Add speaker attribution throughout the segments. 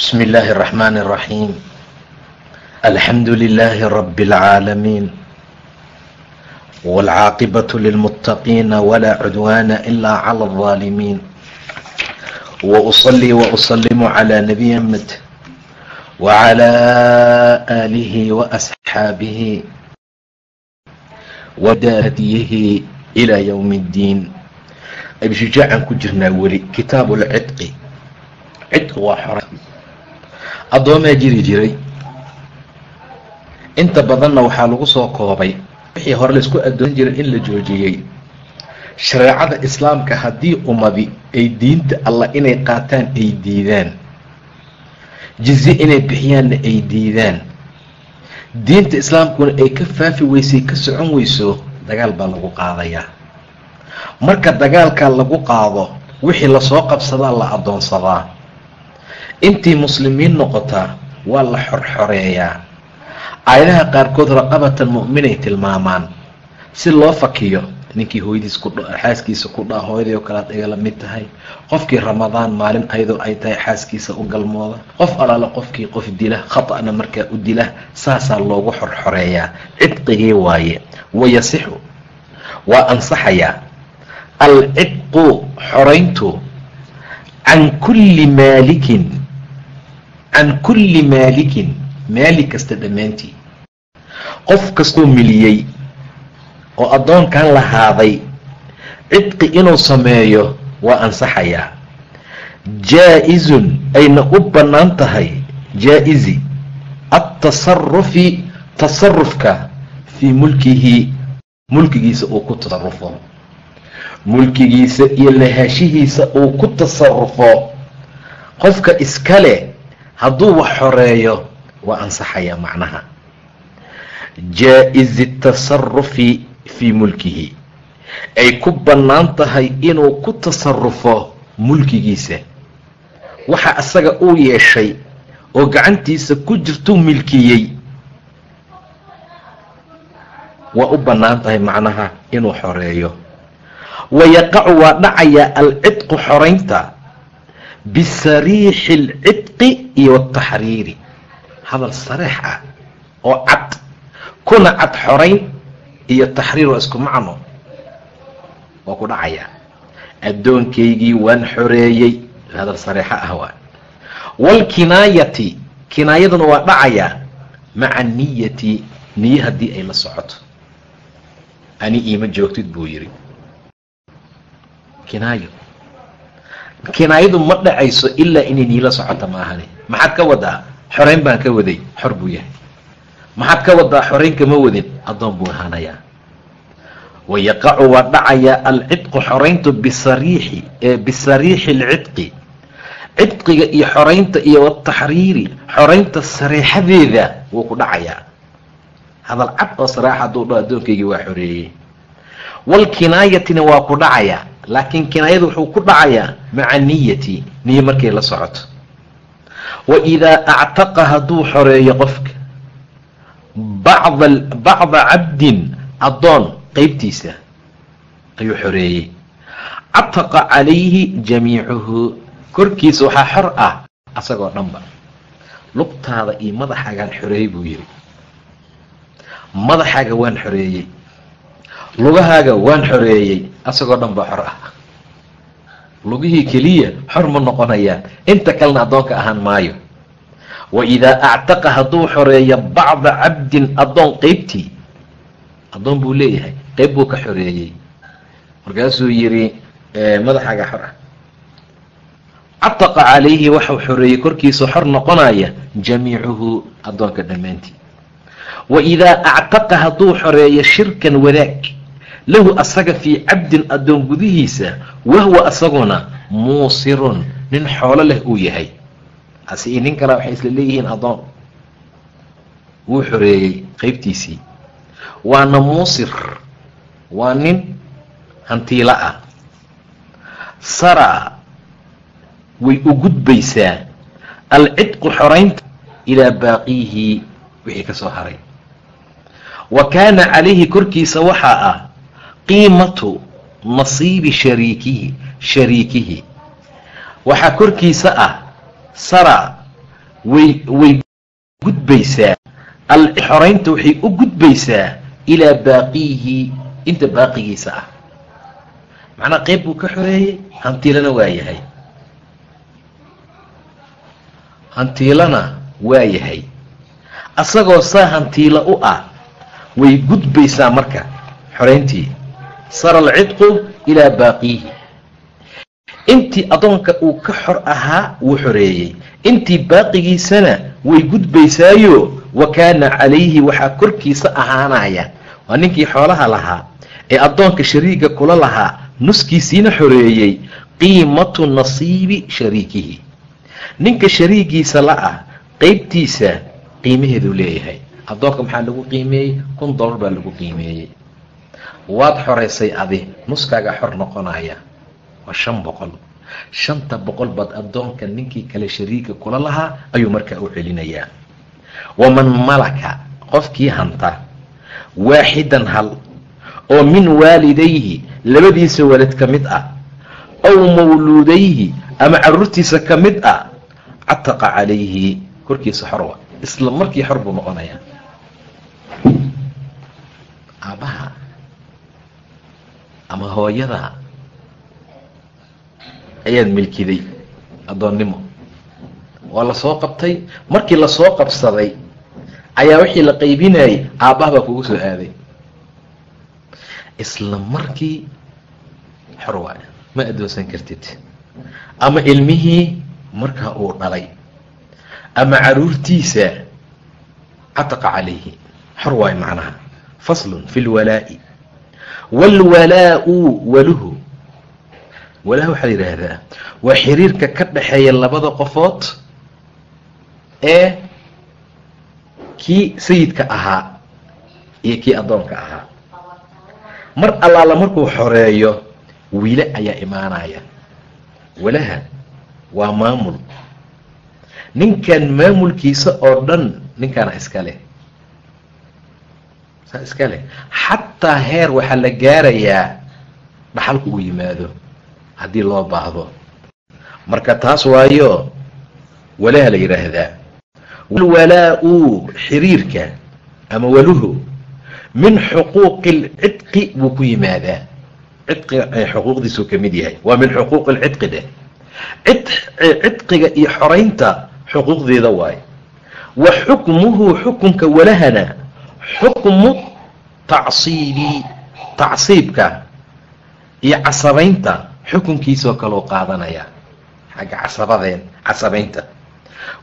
Speaker 1: بسم الله الرحمن الرحيم الحمد لله رب العالمين والعاقبة للمتقين ولا عدوان إلا على الظالمين وأصلي وأسلم على نبي محمد وعلى آله وأصحابه ودهديه إلى يوم الدين abshujaacan ku jirnaa weli kitaabu lcidqi cidqi waa xora addoomaa jiri jiray. Inta badanna waxaa lagu soo koobay wixii hore la isku addoon jiray in la joojiyey. Shareecada islaamka haddii ummadi ay diinta allah inay qaataan ay diidaan. Jize inay bixiyaanna ay diidaan. Diinta islaamkuna ay ka faafi weysay ka socon weyso dagaal baa lagu qaadayaa. Marka dagaalkaa lagu qaado wixii la soo qabsadaa la addoonsadaa intii muslimiin noqotaa waa la xorxoreeyaa. Aayadaha qaarkood raqabatan mu'minay tilmaamaan. Si loo fakiyo ninkii hooyadiis xaaskiisa ku dhaa hooyadii oo kalead igala mid tahay qofkii ramadaan maalin ayadoo ay tahay xaaskiisa u galmooda qof alaale qofkii qof dila khata'na markaa u dila saasaa loogu xorxoreeyaa. Cidqigii waaye wayasixu waa ansaxayaa alcidqu xorayntu can kulli maalikin can kulli maalikin maali kasta dhammaantii qof kastoo miliyey oo addoonkan lahaaday cidqi inuu sameeyo waa ansaxayaa jaa-izun ayna u bannaan tahay jaa-izi. Atasarufi tasarufka fii mulkihi mulkigiisa uu ku tasarufo mulkigiisa iyo lahaashihiisa uu ku tasarufo qofka iskale hadduu wax xoreeyo waa ansaxayaa macnaha. Jaa-izi tasarufi fii mulkihi. Ay ku bannaan tahay inuu ku tasarufo mulkigiisa. Waxa isaga uu yeeshay oo gacantiisa ku jirtuu milkiyey. Waa u bannaan tahay macnaha inuu xoreeyo. Wayaqacu waa dhacayaa alcidqu xoraynta bisariixi alcidqi iyo wataxriiri hadal sareex ah oo cad kuna cad xorayn iyo taxriir waa isku macno waa ku dhacayaa addoonkaygii waan xoreeyey hadal sareexo ah waa. Waalkinaayati kinaayaduna waa dhacayaa maca niyati niye haddii ay la socoto. Ani iima joogtid buu yidhi kinaayadu ma dhacayso ilaa inay niila socoto maahane maxaad ka wadaa? Xorayn baan ka waday. Xor buu yahay. Maxaad ka wadaa? Xorayn kama wadin. Addoon buu ahaanayaa wayaqacu waa dhacayaa alcidqu xorayntu bisariixi bisariixi alcidqi cidqiga iyo xoraynta iyo wataxriiri xoraynta sareexadeeda wuu ku dhacayaa hadal cad oo sareexa hadduu dho addoonkaygii waa xoreeyey. Walkinaayatina waa ku dhacayaa laakiin kinaayada wuxuu ku dhacayaa maca niyati niyo markay la socoto. Wa idaa actaqa hadduu xoreeyo qofka bacda bacda cabdin addoon qeybtiisa ayuu xoreeyey. Cataqa calayhi jamiicuhu korkiisa waxaa xor ah asagoo dhanba. Lugtaada iyo madaxaagaan xoreeyey buu yidhi. Madaxaaga waan xoreeyey lugahaaga waan xoreeyey asagoo dhan baa xor ah. Lugihii keliya xor ma noqonayaan. Inta kalena addoonka ahaan maayo. Wa idaa actaqa hadduu xoreeyo bacda cabdin addoon qeybtii addoon buu leeyahay qeyb buu ka xoreeyey. Markaasuu yidhi madaxaaga xor ah. Cataqa calayhi waxau xoreeyey korkiisa xor noqonaya jamiicuhu addoonka dhammaantii. Wa idaa actaqa hadduu xoreeyo shirkan wadaag lahu asaga fii cabdin addoon gudihiisa wahwa asaguna muusirun nin xoolo leh uu yahay. Hase iyo nin kale waxay isla leeyihiin addoon. Wuu xoreeyey qeybtiisii waana muusir waa nin hantiilo ah. Sara way u gudbaysaa. Alcidqu xoraynta ilaa baaqiihi wixii ka soo haray. Wa kaana calayhi korkiisa waxaa ah qiimatu nasiibi shariikihi shariikihi. Waxaa korkiisa ah sara way way gudbaysaa. Alxoraynta waxay u gudbaysaa ilaa baaqiyihi inta baaqigiisa ah. Macnaa qeyb buu ka xoreeyey hantiilana waa yahay. Hantiilana waa yahay. Asagoo saa hantiilo u ah way gudbaysaa marka xorayntii sara alcidqu ilaa baaqiyihi intii addoonka uu ka xor ahaa wuu xoreeyey. Intii baaqigiisana way gudbaysaayo wa kaana calayhi waxaa korkiisa ahaanaya waa ninkii xoolaha lahaa ee addoonka shariiga kula lahaa nuskiisiina xoreeyey qiimatu nasiibi shariikihi. Ninka shariigiisa la ah qeybtiisa qiimaheeduu leeyahay. Addoonka maxaa lagu qiimeeyey? Kun dollar baa lagu qiimeeyey waad xoraysay adi nuskaagaa xor noqonaya. Waa shan boqol. Shanta boqol baad addoonka ninkii kale shariiga kula lahaa ayuu markaa u celinayaa. Waman malaka qofkii hanta waaxidan hal oo min waalidayhi labadiisa walad ka mid ah aw mawluudayhi ama caruurtiisa ka mid ah cataqa calayhi. Korkiisa xorwa isla markii xor buu noqonayaa. Aabbaha ama hooyada ayaad milkiday addoonnimo waa la soo qabtay. Markii la soo qabsaday ayaa wixii la qaybinayay aabbaha baa kugu soo aaday. Isla markii xor waay ma adoonsan kartid. Ama ilmihii markaa uu dhalay ama caruurtiisa cataqa calayhi. Xor waay macnaha. Faslun fi lwalaa'i waalwalaa'u waluhu walaha waxaa la yidhaahdaa waa xiriirka ka dhaxeeya labada qofood ee kii sayidka ahaa iyo kii addoonka ahaa. Mar allaala markuu xoreeyo wiile ayaa imaanaya. Walaha waa maamul. Ninkan maamulkiisa oo dhan ninkaana iska leh saa iska leh xataa heer waxaa la gaarayaa dhaxalku uu yimaado haddii loo baahdo. Marka taas waayo walaha la yidhaahdaa walwalaa'u xiriirka ama waluhu min xuquuqi alcidqi buu ku yimaadaa. Cidqiga xuquuqdiisuu ka yahay. Waa min xuquuqi alcidqi dheh cidqiga iyo xoraynta xuquuqdeeda waaye. Wa xukmuhu xukunka walahana xukmu tacsiibi tacsiibka iyo casabaynta xukunkiisoo kaloo qaadanaya. Xagga casabadeen casabaynta.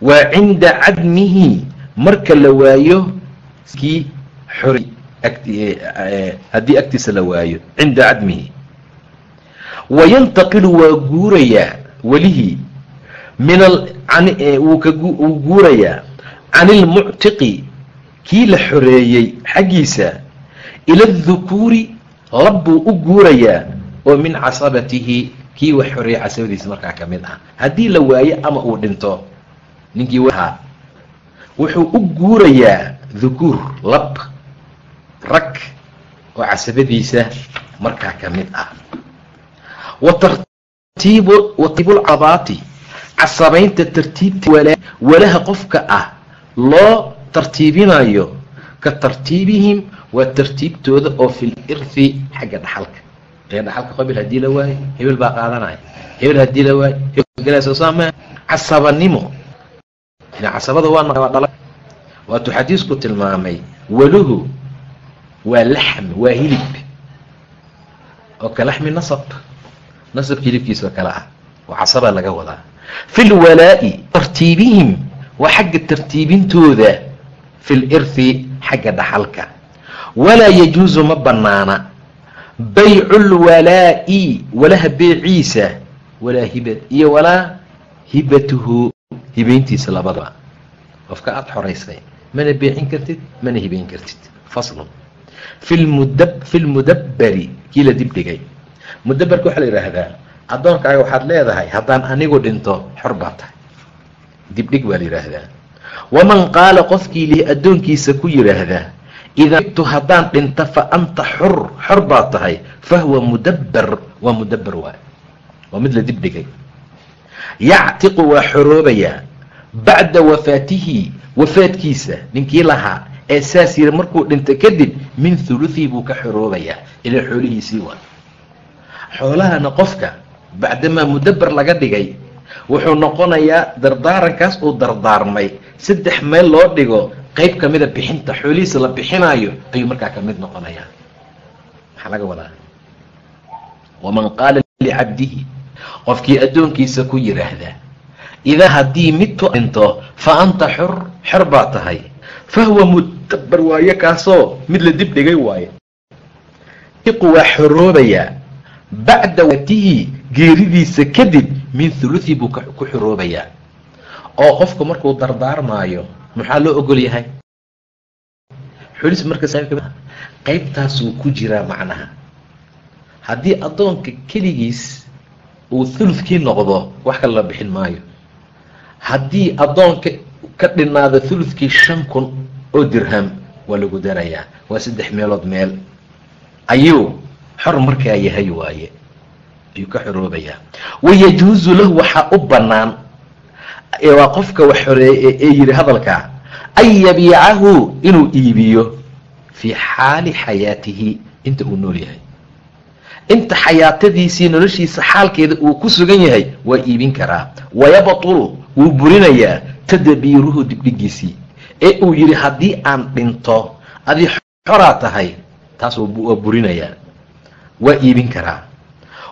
Speaker 1: Waa cinda cadmihi marka la waayo kii xori haddii agtiisa la waayo cinda cadmihi. Wayantaqilu waa guurayaa welihii min wuu guurayaa can ilmuctiqi kii la xoreeyey xaggiisa ila adukuuri lab buu u guurayaa oo min casabatihi kii wax xoreeyey casabadiisa markaa ka mid ah. Haddii la waayo ama uu dhinto ninkii wuxuu u guurayaa dhukuur lab rag oo casabadiisa markaa ka mid ah. Wa tartiibu lcabaati casabaynta tartiibta walaha qofka ah loo tartiibinayo ka tartiibihim waa tartiibtooda oo fil irfi xagga dhaxalka. Ee dhaxalka qabil haddii la waayo hebel baa qaadanaya hebel haddii la waayo hebelsoosama casabanimo casabada waa dhala. Waatuu xadiisku tilmaamay waluhu waa laxm waa hilib. Oo ka laxmi nasab. Nasabka hilibkiisao kale ah. Oo casaba laga wadaa. Fi lwalaa'i tartiibihim waa xagga tartiibintooda fi lirthi xagga dhaxalka. Walaa yajuusu ma banaana baycu lwalaa'i walaha beeciisa walaa hiba iyo walaa hibatuhu hibayntiisa labadaba qofka aada xoraysay mana beecin kartid mana hibayn kartid. Faslun. Fi lmudabberi kii la dibdhigay mudaberka waxaa la yidhaahdaa addoonkaaga waxaad leedahay haddaan anigu dhinto xor baa tahay. Dibdhig baa la yidhaahdaa waman qaala qofkii li addoonkiisa ku yidhaahdaa idaa mitu haddaan dhinto fa anta xur xor baa tahay fahuwa mudabber waa mudabber waay waa mid la dibdhigay yactiqu waa xoroobayaa bacda wafaatihi wafaadkiisa ninkii lahaa ee saas yiri markuu dhinto kadib min thuluthii buu ka xoroobayaa ilaa xoolihiisii waa xoolahana qofka bacdamaa mudabar laga dhigay wuxuu noqonayaa dardaarankaas uu dardaarmay. Saddex meel loo dhigo qayb ka mida bixinta xoolihiisa la bixinaayo ayuu markaa ka mid noqonayaa. Maxaa laga wadaa? Waman qaala licabdihi qofkii addoonkiisa ku yidhaahda idaa haddii midtu dhinto fa anta xor xor baa tahay. Fahuwa mudabar waaye kaasoo mid la dib dhigay waaye. Iqu waa xoroobayaa bacda watihi geeridiisa kadib min thuluthi buu ku xoroobayaa oo qofku markuu dardaarmaayo maxaa loo ogol yahay? Xolis markas qaybtaasuu ku jiraa macnaha. Haddii addoonka keligiis uu thuluthkii noqdo wax kale la bixin maayo. Haddii addoonka ka dhinaado thuluthkii shan kun oo dirham waa lagu darayaa. Waa saddex meelood meel. Ayuu xor markaa yahay waaye ayuu ka xoroobayaa wayajuusu lahu waxaa u bannaan waa qofka wax xoreeye ee yidhi hadalkaa an yabiicahu inuu iibiyo fii xaali xayaatihi inta uu nool yahay. Inta xayaatadiisii noloshiisa xaalkeeda uu ku sugan yahay waa iibin karaa. Wayabtulu wuu burinayaa tadabiiruhu dibdhigiisii ee uu yidhi haddii aan dhinto adii xoraa tahay taas waa burinayaa. Waa iibin karaa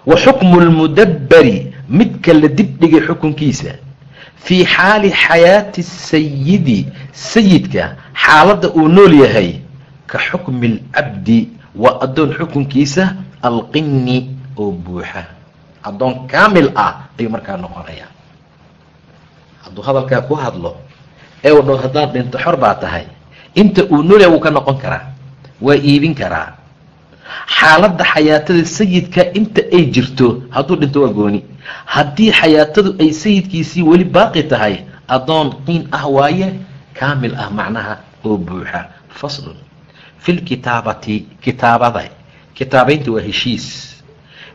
Speaker 1: wa xukmu lmudabbari midka la dibdhigay xukunkiisa. Fii xaali xayaati sayidi sayidka xaaladda uu nool yahay ka xukmi alcabdi waa addoon xukunkiisa alqini oo buuxa. Addoon kaamil ah ayuu markaa noqonayaa. Hadduu hadalkaa ku hadlo ee u dhow haddaad dhinto xor baa tahay. Inta uu nool yahay wuu ka noqon karaa waa iibin karaa xaaladda xayaatada sayidka inta ay jirto hadduu dhinto waa gooni. Haddii xayaatadu ay sayidkiisii weli baaqi tahay addoon qiin ah waaye kaamil ah macnaha oo buuxa. Faslun. Fi lkitaabati kitaabada. Kitaabaynta waa heshiis.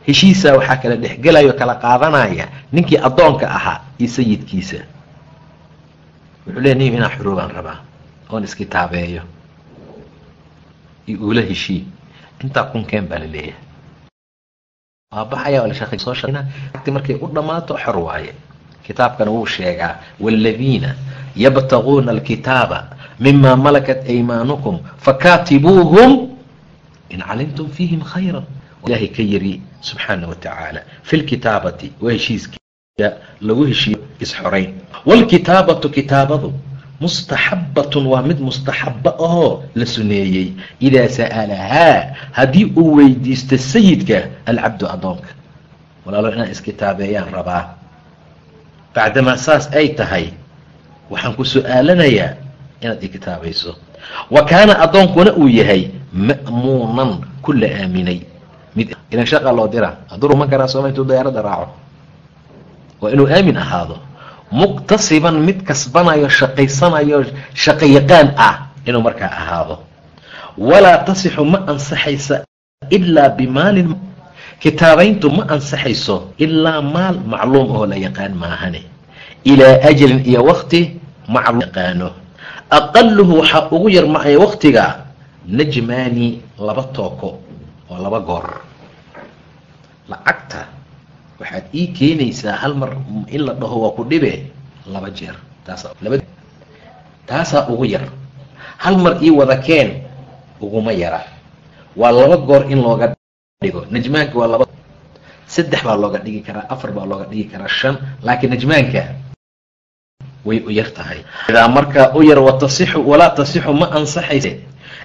Speaker 1: Heshiisaa waxaa kala dhexgelaya o kala qaadanaya ninkii addoonka ahaa iyo sayidkiisa. Wuxuu leey nim inaa xuruubaan rabaa oon iskitaabeeyo. Iyo uula heshii intaa kunkeen baa la leeyahay. Waa baxaya la soo shaqti markay u dhammaato xor waaye. Kitaabkana wuu sheegaa waaladiina yabtaguuna alkitaaba mima malakat aymaanukum fakaatibuuhum in calimtum fiihim khayra ilaahay ka yiri subxaana wa fi lkitaabati waa heshiiska lagu heshiiyo isxorayn waalkitaabatu kitaabadu mustaxabbatun waa mid mustaxaba ahoo la suneeyey. Idaa sa'alahaa haddii uu weydiisto sayidka alcabdu addoonka. Walaalo inaan iskitaabeeyaan rabaa. Bacdamaa saas ay tahay waxaan ku su'aalanayaa inaad ikitaabayso wa kaana addoonkuna uu yahay ma'muunan ku la aaminay. Mid idan shaqa loo dira. Hadduu ruman karaa sooma intuu dayaaradda raaco. Waa inuu aamin ahaado muqtasiban mid kasbanayo shaqaysanayo shaqo yaqaan ah inuu markaa ahaado. Walaa tasixu ma ansaxaysa ilaa bimaalin kitaabayntu ma ansaxayso ilaa maal macluum oo la yaqaan maahane ilaa ajalin iyo wakti macluum yaqaano. Aqaluhu waxaa ugu yar macaya waktiga najmaani laba tooko oo laba goor. Lacagta waxaad ii keenaysaa hal mar in la dhaho waa ku dhibe laba jeer. Taasaa ugu yar. Hal mar ii wada keen uguma yara. Waa laba goor in looga dhigo. Najmaanka waa laba saddex baa looga dhigi karaa afar baa looga dhigi karaa shan. Laakiin najmaanka way u yar tahay. Idaa markaa u yar watasixu walaa tasixu ma ansaxayse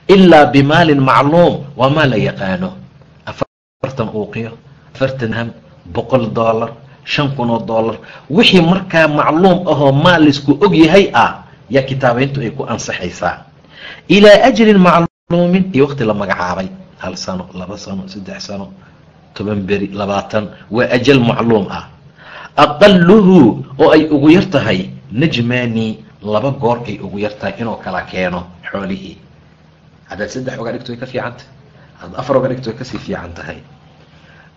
Speaker 1: ilaa bimaalin macluum. Waa maa la yaqaano? Afartan uuqiyo afartan ham boqol dollar shan kun oo dollar. Wixii markaa macluum ahoo maal laysku og yahay ah yaa kitaabayntu ay ku ansaxaysaa. Ilaa ajalin macluumin iyo waqti la magacaabay hal sano laba sano saddex sano toban beri labaatan waa ajal macluum ah. Aqaluhu oo ay ugu yar tahay najmaani laba goor ay ugu yar tahay inuu kala keeno xoolihii. Haddaad saddex oga dhigto way ka fiican tahay. Haddaad afar oga dhigto way ka sii fiican tahay.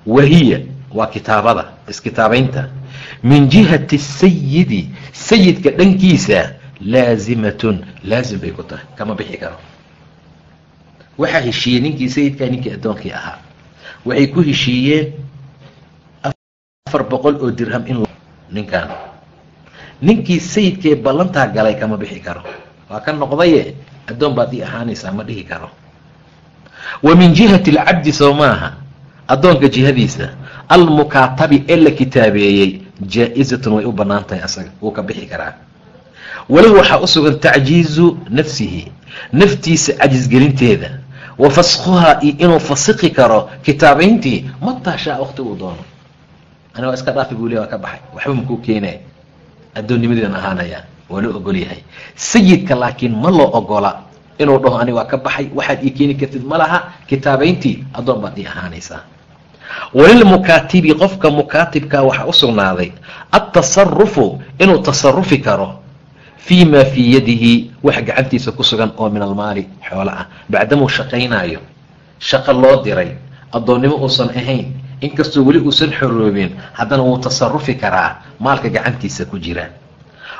Speaker 1: Wahiya waa kitaabada iskitaabaynta. Min jihati sayidi sayidka dhankiisa laazimatun laazim bay ku tahay. Kama bixi karo. Waxaa heshiiyey ninkii sayidkaa ninkii addoonkii ahaa. Waxay ku heshiiyeen afar boqol oo dirham in ninkan. Ninkii sayidkee ballantaa galay kama bixi karo. Waa ka noqdaye addoon baad ii ahaanaysaa ma dhihi karo. Wa min jihati alcabdi soo maaha addoonka jihadiisa almukaatabi ee la kitaabeeyey jaa-izatun way u bannaan tahay asaga wuu ka bixi karaa. Walow waxaa u sugan tacjiizu nafsihi naftiisa cajisgelinteeda. Wa faskhuhaa iyo inuu fasiki karo kitaabayntii mataashaa waqti uu doono. Ani waa iska dhaafi buu le waa ka baxay. Waxba makuu keenaya addoonnimadiidan ahaanaya waa loo ogol yahay. Sayidka laakiin ma loo ogola inuu dhaho ani waa ka baxay. Waxaad ii keeni kartid ma laha. Kitaabayntii addoon baad ii ahaanaysaa walilmukaatibi qofka mukaatibkaa waxaa u sugnaaday altasarufu inuu tasarufi karo fii maa fii yadihi wax gacantiisa ku sugan oo min almaali xoolo ah. Bacdamuu shaqaynaayo shaqo loo diray addoonnimo uusan ahayn inkastoo weli uusan xoroobin haddana wuu tasarufi karaa maalka gacantiisa ku jira.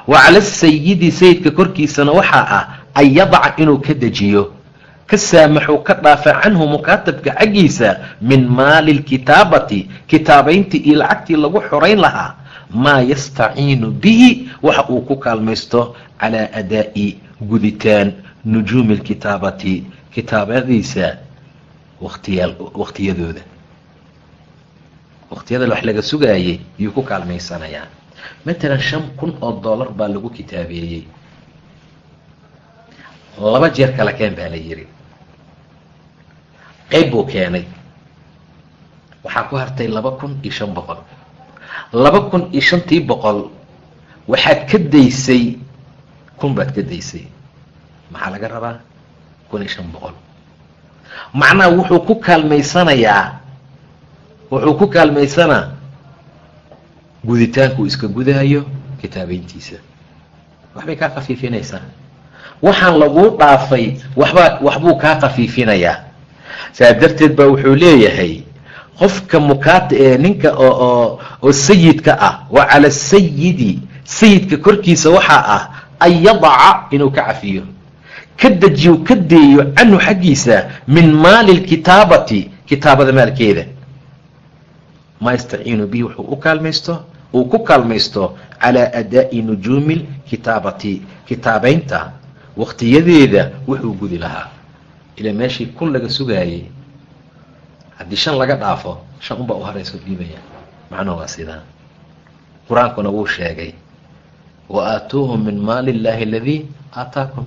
Speaker 1: Wa cala sayidi sayidka korkiisana waxaa ah an yadaca inuu ka dejiyo ka saamaxuu ka dhaafa canhu mukaatabka xaggiisa min maali lkitaabati kitaabayntii iyo lacagtii lagu xorayn lahaa maa yastaciinu bihi waxa uu ku kaalmaysto calaa adaa'i guditaan nujuumi lkitaabati kitaabadiisa waqtiyadooda waqtiyada wax laga sugaayay yuu ku kaalmaysanayaa matalan shan kun oo dollar baa lagu kitaabeeyey laba jeer kala keen baa la yidhi qayb buu keenay. Waxaa ku hartay laba kun iyo shan boqol. Laba kun iyo shantii boqol waxaad ka daysay kun baad ka daysay. Maxaa laga rabaa? Kun iyo shan boqol. Macnaha wuxuu ku kaalmaysanayaa wuxuu ku kaalmaysanaa guditaanku iska gudaayo kitaabayntiisa. Waxbay kaa khafiifinaysaa. Waxaan laguu dhaafay waxbaa waxbuu kaa khafiifinayaa saa darteed baa wuxuu leeyahay qofka mukaat ee ninka oo sayidka ah wa cala sayidi sayidka korkiisa waxaa ah an yadaca inuu ka cafiyo. Ka dejiyo ka deeyo canhu xaggiisa min maali lkitaabati kitaabada maalkeeda. Maa yastaciinu bihi wuxuu u kaalmaysto uu ku kaalmaysto calaa adaa'i nujuumi lkitaabati kitaabaynta waqtiyadeeda wuxuu gudi lahaa ilaa meeshii kun laga sugaayey. Haddii shan laga dhaafo shan unbaa u harayso dhiibaya. Macnuhu waa sidaa qur'aankuna wuu sheegay. Wa aatuuhum min maali illaahi aladii aataakum.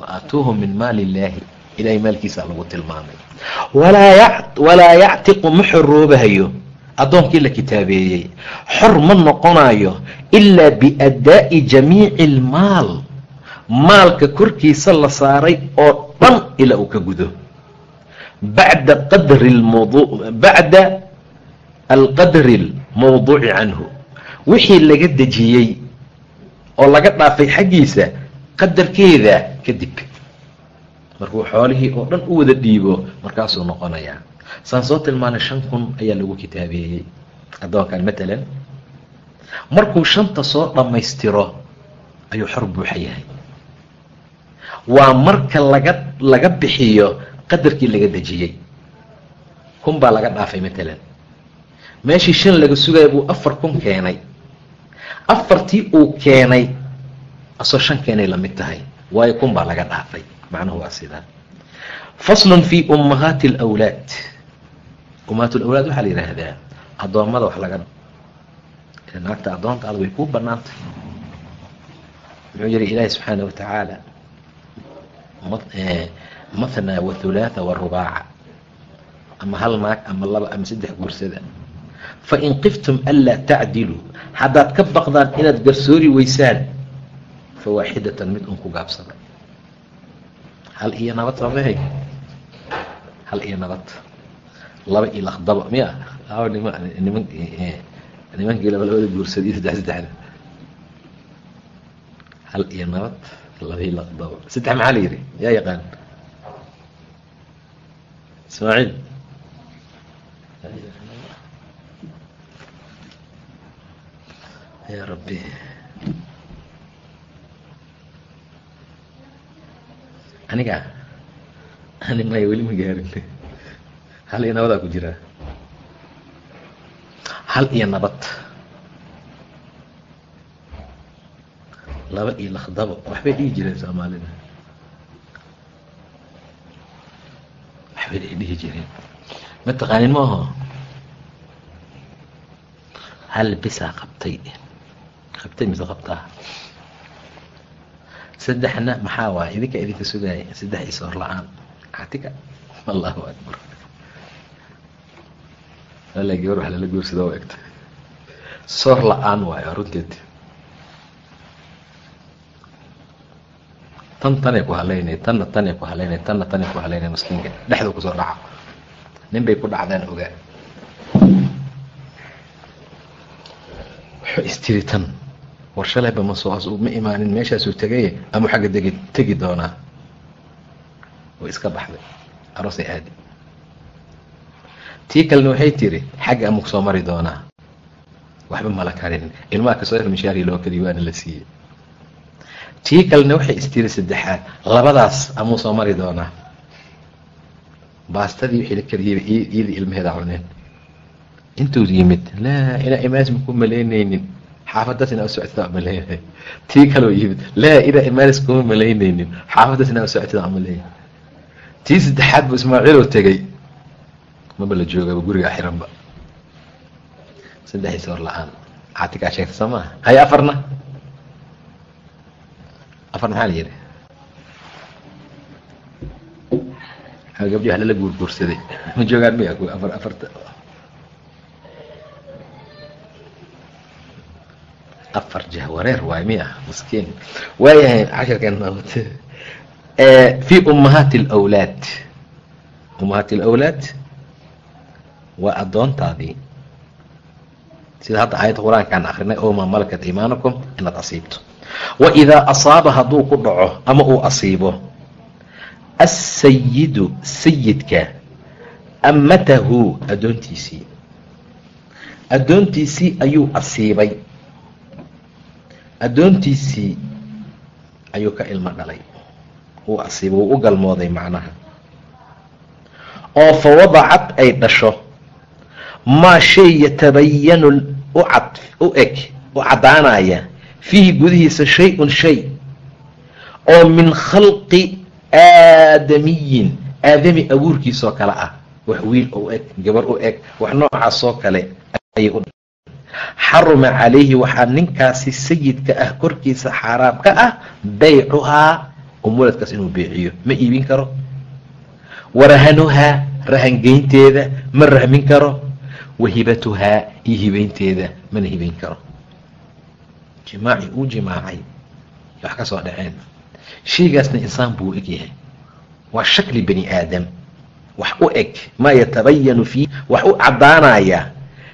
Speaker 1: Wa aatuuhum min maali illaahi ilahay maalkiisa lagu tilmaamay. Walaa yactiqu ma xoroobahayo addoonkii la kitaabeeyey. Xor ma noqonayo ilaa biadaa'i jamiici almaal maalka korkiisa la saaray oo dhan ilaa uu ka gudo. Bacda qadri bacda alqadri almawduuci canhu. Wixii laga dejiyey oo laga dhaafay xaggiisa qadarkeeda kadib markuu xoolihii oo dhan u wada dhiibo markaasuu noqonayaa. Saan soo tilmaanay shan kun ayaa lagu kitaabeeyey. Addoonkan matalan markuu shanta soo dhammaystiro ayuu xor buuxa yahay waa marka laga laga bixiyo qadarkii laga dejiyey. Kun baa laga dhaafay matalan. Meeshii shan laga sugaya buu afar kun keenay. Afartii uu keenay asoo shan keenay la mid tahay. Waayo kun baa laga dhaafay. Macnuhu waa sidaa faslun fi ummahaati alawlaad ummahaat alawlaad waxaa la yidhaahdaa addoommada wax laga naagta addoontaada way kuu banaantay muxuu yihi ilaahi subxaana wa wa thulaatha wa rubaaca. Ama hal naag ama laba ama saddex guursada. Fain qiftum anlaa tacdiluu haddaad ka baqdaan inaad garsoori weysaan fawaaxidatan mid un ku gaabsada. Hal iyo nabad samahay hal iyo nabad. Laba iyo lakdaba miya nima niman nimankii laba labada guursada iyo saddex. Saddexda hal iyo nabad saddex maxaa la yidhi yaa yaqaan ismaaciil ya rabbi aniga ani maya weli ma gaarin hal iyo nabadaa ku jiraa hal iyo nabad laba iyo lakdabo waxbay dhihi jireen soomaalida. Waxbay dhihi jireen. Mataqaanin ma aho hal bisaa qabtay. Qabtay mise qabtaa? Saddexna maxaa waaya idinka idinka sugaaya saddex isoor la'aan. Atika allahu akbar. Gabar wax lala guursada o egta. Soor la'aan waayo runteed tan tanay ku halaynay tanna tanay ku halaynay tanna tanay ku halaynay maskiinka dhexda ku soo dhaca. Nin bay ku dhacdaan ogaa wuxuu istiri tan war shalayba ma soo ma imaanin meeshaasuu tegaye ama xagga degi tegi doonaa way iska baxday aroosay aadi. Tii kalena waxay tiri xagga amuk soo mari doonaa. Waxba mala karin ilmaha ka soo her mishaari waana la siiyey tii kalena waxay istiri saddexaad. Labadaas amuu soo mari doonaa baastadii wixii la kariyeyba iyadii ilmaheeda cuneen intuu yimid laa ilaa imaas maku malaynaynin? Xaafadaas inaa usocotida amaleeyahay tii kaloo yimid laa ilaa imaanis kuma malaynaynin? Xaafadaas inaa usocotida amaleeyahay tii saddexaad bu ismaaciiloo tegay maba la joogaba guriga xiranba saddexii soor la'aan. Caatikaa sheegta soo maha hay afarna afar maxaa la yidhi gabdhi wax lala guurguursaday. Ma joogaan miya afar afarta. Afar jahwareer waay miya maskiin waayahay casharkan fi ummahaati alawlaad ummahaati alawlaad waa addoontaadii. Sida hadda aayadda qur'aankaan akrinay oo malakat imaanakum inaad asiibto wa idaa asaaba hadduu ku dhaco ama uu asiibo asayidu sayidka amatahu addoontiisii. Addoontiisii ayuu asiibay. Addoontiisii ayuu ka ilmo dhalay. Uu asiibay wuu u galmooday macnaha. Oo fa wadacad ay dhasho maa shay yatabayanu u cad u eg u caddaanaya fiihi gudihiisa shay-un shay oo min khalqi aadamiyin aadami abuurkiisoo kale ah. Wax wiil u eg gabar u eg wax noocaasoo kale ayay u xaruma calayhi waxaa ninkaasi sayidka ah korkiisa xaaraam ka ah baycuhaa umuladkaas inuu beeciyo ma iibin karo. Warahanuhaa rahangeynteeda ma rahmin karo. Wahibatuhaa iyo hibaynteeda mana hibayn karo jimaaci uu jimaacay wax ka soo dhaceen shaygaasna insaan buu eg yahay waa shakli bani aadam wax u eg maa yatabayanu fiih wax u caddaanaya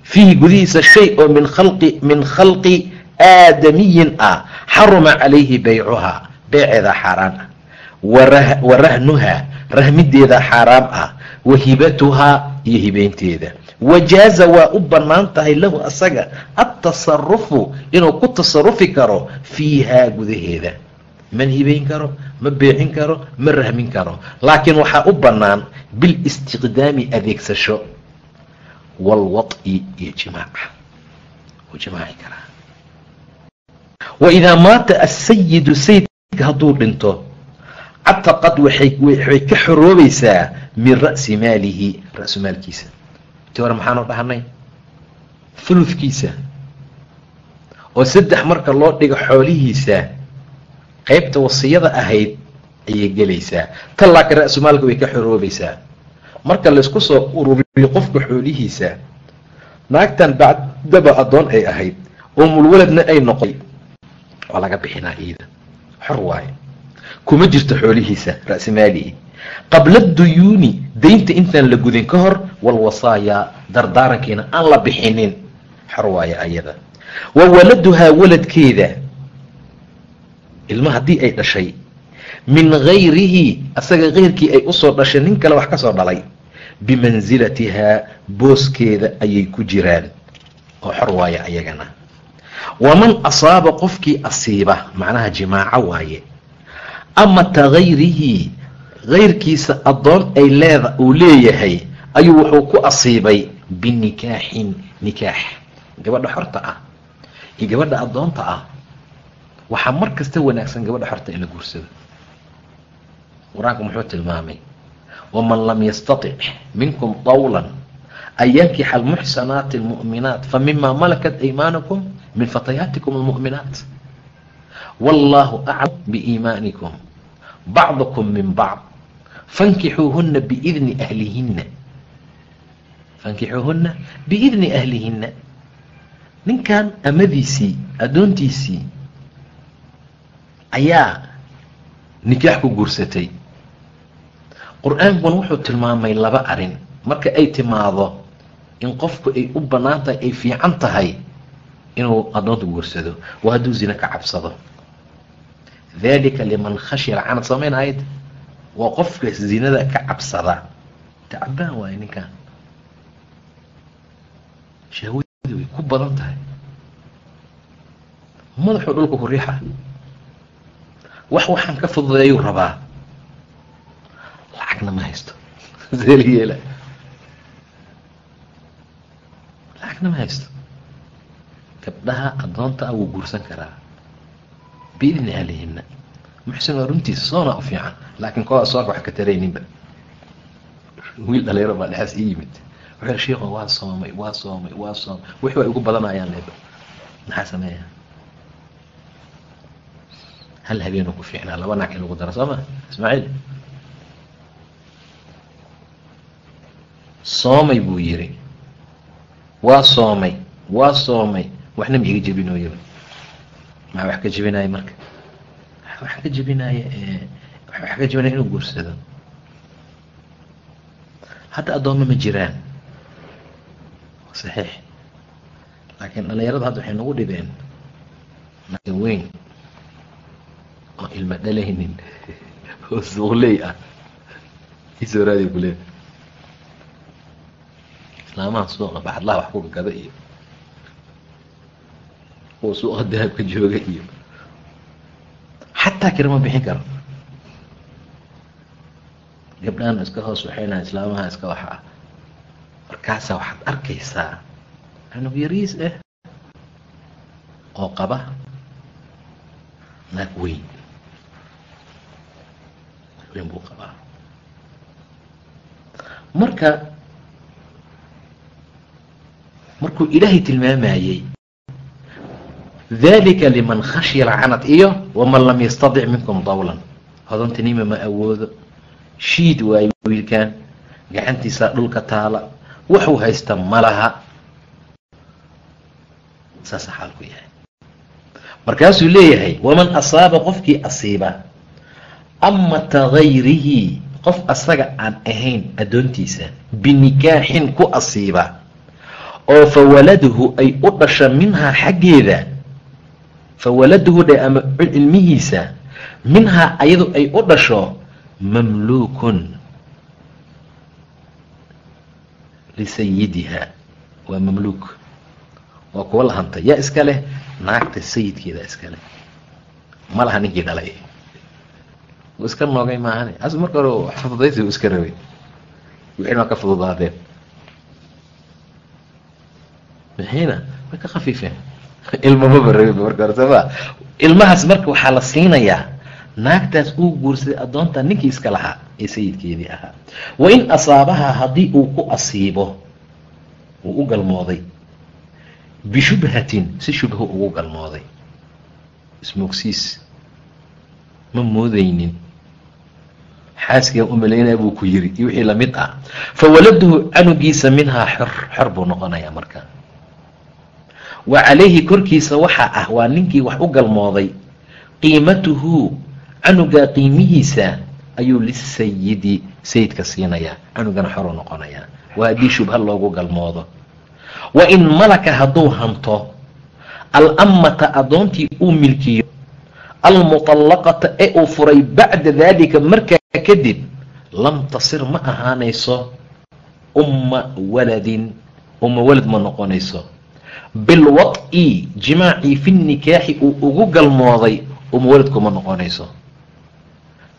Speaker 1: fiihi gudihiisa shay oo min khalqi min khalqi aadamiyin ah xaruma calayhi baycuhaa beeceedaa xaaraan ah wa rahnuhaa rahmideeda xaaraam ah wa hibatuhaa iyo hibaynteeda wajaaza waa u bannaan tahay lahu asaga adtasarufu inuu ku tasarufi karo fiihaa gudaheeda. Man hibayn karo ma beecin karo ma rahmin karo. Laakiin waxaa u bannaan bilistiqdaami adeegsasho walwaط'i iyo jimaaca wuu jimaaci karaa. Waidaa maata asayidu sayidka hadduu dhinto cataqad waxay ka xoroobaysaa min ra'si maalihi ra'su maalkiisa ti hore maxaanu dhahnay fulufkiisa. Oo saddex marka loo dhigo xoolihiisa qaybta wasiyada ahayd ayay gelaysaa. Tan laakiin ra'su maalka way ka xoroobaysaa. Marka laysku soo ururiyo qofka xoolihiisa naagtan bacdaba addoon ay ahayd oo mulwaladna ay noqoy waa laga bixinaa iida. Xor waaye kuma jirto xoolihiisa ra'simaalihi qabla duyuuni daynta intaan la gudin ka hor walwasaayaa dardaarankiina aan la bixinin xor waaye ayada. Wa waladuhaa waladkeeda ilma haddii ay dhashay min gayrihi asaga keyrkii ay u soo dhashay nin kale wax ka soo dhalay bimansilatihaa booskeeda ayay ku jiraan oo xor waayo ayagana waman asaaba qofkii asiiba macnaha jimaaco waaye ama tagayrihi kayrkiisa addoon ay leeda uu leeyahay ayuu wuxuu ku asiibay binikaaxin nikaax gabadha xorta ah iyo gabadha addoonta ah waxaa mar kasta wanaagsan gabadha xorta in la guursado. Qur'aanku muxuu tilmaamay waman lam yastatic minkum dawlan an yankixa almuxsanaati almu'minaat famima malakat aymaanukum min fatayaatikum almu'minaat. Wallahu aclam biiimaanikum bacdukum min bacd fankixuuhuna biidni ahlihinna fankixuuhuna biidni ahlihinna ninkan amadiisii addoontiisii ayaa nikaax ku guursatay qur'aankuna wuxuu tilmaamay laba arrin marka ay timaado in qofku ay u bannaan tahay ay fiican tahay inuu addoonta guursado waa hadduu zina ka cabsado dalika liman khashya lcanad samayn ayad waa qofka zinada ka cabsada tacbaan waaye ninkan shahwadii way ku badan tahay madaxuu dhulka ku riixa wax waxaan ka fududeeyuu rabaa lacagna ma haysto yeela lacagna ma haysto gabdhaha addoonta ah wuu guursan karaa biidni ahlihinna muxsin waa runtiisa soona u fiican laakiin kooda soonka wax ka tarayninba wiil dhalinyaro baa dhexaas ii yimid wuxuu sheikho waa soomay waa soomay waa soomay wixii way ugu badanayaan leeba maxaa sameeya hal habeenuu ku fiicnaa laba nac in lagu daro soo ma ismaaciil soomay buu yiri waa soomay waa soomay waxna ma iga jebinoo yiri maxaa wax ka jebinaya marka? Wax ka jebinaya wax ka jebinaya inuu guursado? Hadda addoommo ma jiraan. Saxiix. Laakiin dhalinyarada hadda waxay nagu dhibeen. Weyn oo ilma dhalaynin oo suuqley ah. Isoo raadiya kuleeda islaamaha suuqa baxadlaha wax ku gada iyo kuwa suuqa dahabka jooga iyo xataa kirama bixin karo. Gabdhahan iska hoos waxayna islaamaha iska waxa. Ah markaasaa waxaad arkaysaa anug yariis ah oo qaba naag weyn. Weyn buu qabaa. Marka markuu ilaahay tilmaamayey dalika liman khashya alcanad iyo waman lam yastadic minkum dawlan hodantinima ma awoodo shiid waayo wiilkan gacantiisaa dhulka taala waxuu haysta ma laha saasa xaalku yahay markaasuu leeyahay waman asaaba qofkii asiiba amata gayrihi qof asaga aan ahayn addoontiisa binikaaxin ku asiiba oo fawaladuhu ay u dhasha minhaa xaggeeda fawaladuhu dhe ama ilmihiisa minhaa ayadu ay u dhasho mamluukun lisayidiha waa mamluuk waa kuwa la hantay yaa iska leh naagta sayidkeeda iska leh ma laha ninkii dhalay wuu iska noogay maahane as marka hore wax fududaysi uu iska rabay wixiina waa ka fududaadeen wixiina way ka khafiifeen ilma maba rabinba marka hore sooma ilmahaas marka waxaa la siinayaa naagtaas uu guursaday addoonta ninkii iska lahaa ee sayidkeedii ahaa. Wa in asaabaha haddii uu ku asiibo uu u galmooday bishubhatin si shubho ugu galmooday. Ismoogsiis ma moodaynin. Xaaskigan u malaynaya buu ku yiri iyo wixii la mid ah. Fawaladuhu canugiisa minhaa xor xor buu noqonayaa marka wa calayhi korkiisa waxaa ah waa ninkii wax u galmooday. Qiimatuhu canugaa qiimihiisa ayuu lisayidi sayidka siinayaa canugana xoruu noqonayaa waa haddii shubha loogu galmoodo. Wa in malaka hadduu hanto alammata addoontii uu milkiyo almuطallaqata ee uu furay bacda daalika markaa kadib lam tasir ma ahaanayso umma waladin umma walad ma noqonayso bilwad'i jimaacii fi nikaaxi uu ugu galmooday uma waladkuma noqonayso.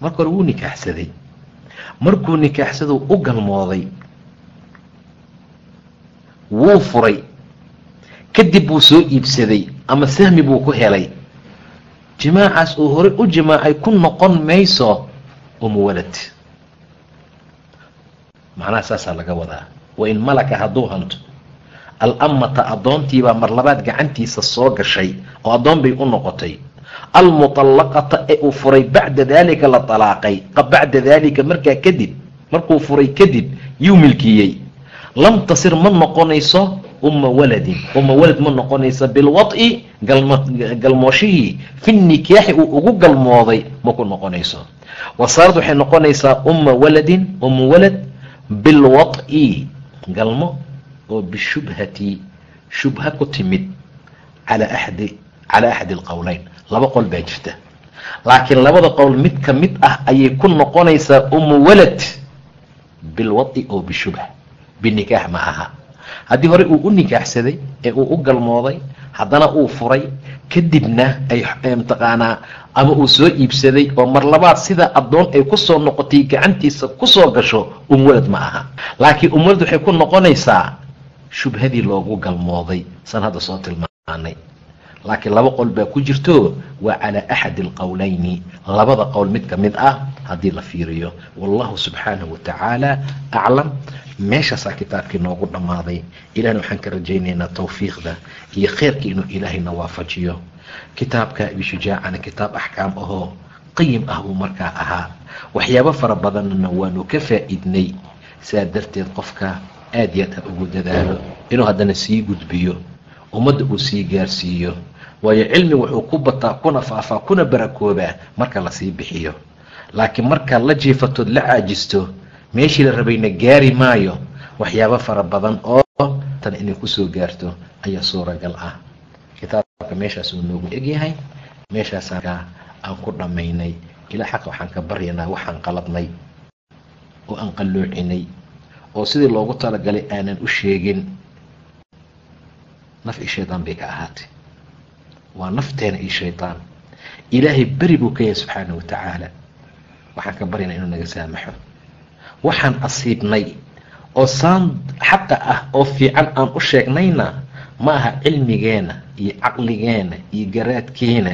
Speaker 1: Marka hore wuu nikaaxsaday. Markuu nikaaxsado u galmooday wuu furay. Kadib buu soo iibsaday ama sahmi buu ku helay. Jimaacaas uu horey u jimaacay ku noqon mayso uma walad macnaha saasaa laga wadaa. Wa in malaka hadduu hanto al-ammata addoontiibaa mar labaad gacantiisa soo gashay oo addoon bay u noqotay. Almuطallaqata ee uu furay bacda daalika la talaaqay. Bacda daalika markaa kadib markuu furay kadib yuu milkiyey. Lam tasir ma noqonayso uma waladin. Uma walad ma noqonayso bilwad'i galmooshihii fi nikaaxi uu ugu galmooday ma ku noqonayso. Wasaarad waxay noqonaysaa uma waladin uma walad bilwad'i galmo oo bishubhati shubha ku timid calaa axadi calaa axadi alqowleyn laba qol baa jirta laakiin labada qowl mid ka mid ah ayay ku noqonaysaa umu walad bilwad'i oo bishubha binikaax ma aha haddii hore uu u nikaaxsaday ee uu u galmooday haddana uu furay kadibna ay mataqaanaa ama uu soo iibsaday oo mar labaad sida addoon ay ku soo noqotay gacantiisa ku soo gasho umwalad ma aha laakiin umwalad waxay ku noqonaysaa shubhadii loogu galmooday san hadda soo tilmaanay. Laakiin laba qowl baa ku jirto waa calaa axadi alqowlayni labada qowl mid ka mid ah haddii la fiiriyo. Wallahu subxaanahu watacaala aclam. Meeshaasaa kitaabkii noogu dhammaaday ilahna waxaan ka rajaynaynaa tawfiiqda iyo kheyrka inuu ilaahayna waafajiyo. Kitaabka ibishujaacana kitaab axkaam ahoo qayim ah buu markaa ahaa. Waxyaabo fara badanna waanu ka faa'iidnay. Saa darteed qofka aad iyo aad ha ugu dadaalo inuu haddana sii gudbiyo ummadda uu sii gaarsiiyo waayo cilmi wuxuu ku bataa kuna faafaa kuna barakoobaa marka la sii bixiyo. Laakiin markaad la jiifatood la caajisto meeshii la rabayna gaari maayo waxyaabo fara badan oo tan inay ku soo gaarto ayaa suuragal ah. Kitaabka meeshaas uu noogu egyahay meeshaasaa aan ku dhammaynay. Ilaa xaqa waxaan ka baryanaa waxaan qaladnay oo aan qalloocinay oo sidii loogu talagalay aanan u sheegin naf iyo shaydaan bay ka ahaatay. Waa nafteena iyo shaydaan ilaahay beri buu ka yahay subxaana wa tacaala waxaan ka baryanaa inuu naga saamaxo. Waxaan asiibnay oo saan xaqa ah oo fiican aan u sheegnayna ma aha cilmigeena iyo caqligeena iyo garaadkeena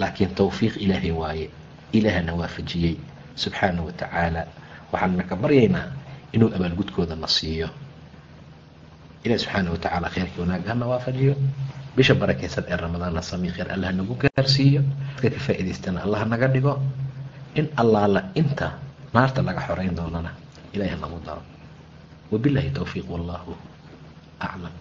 Speaker 1: laakiin tawfiiq ilaahay waaye. Ilaahana waafajiyey. Subxaana wa tacaala waxaanna ka baryaynaa inuu abaalgudkooda na siiyo. Ilahi subxaana wa tacaala kheyrkii wanaag hana waafajiyo bisha barakaysan ee ramadaanna samii kheyr allah nagu gaarsiiyo. Dadka ka faa'idaystana allah naga dhigo. In allaala inta naarta laga xorayn doonana ilahi hanagu daro. Wabillahi towfiiq wallahu aclam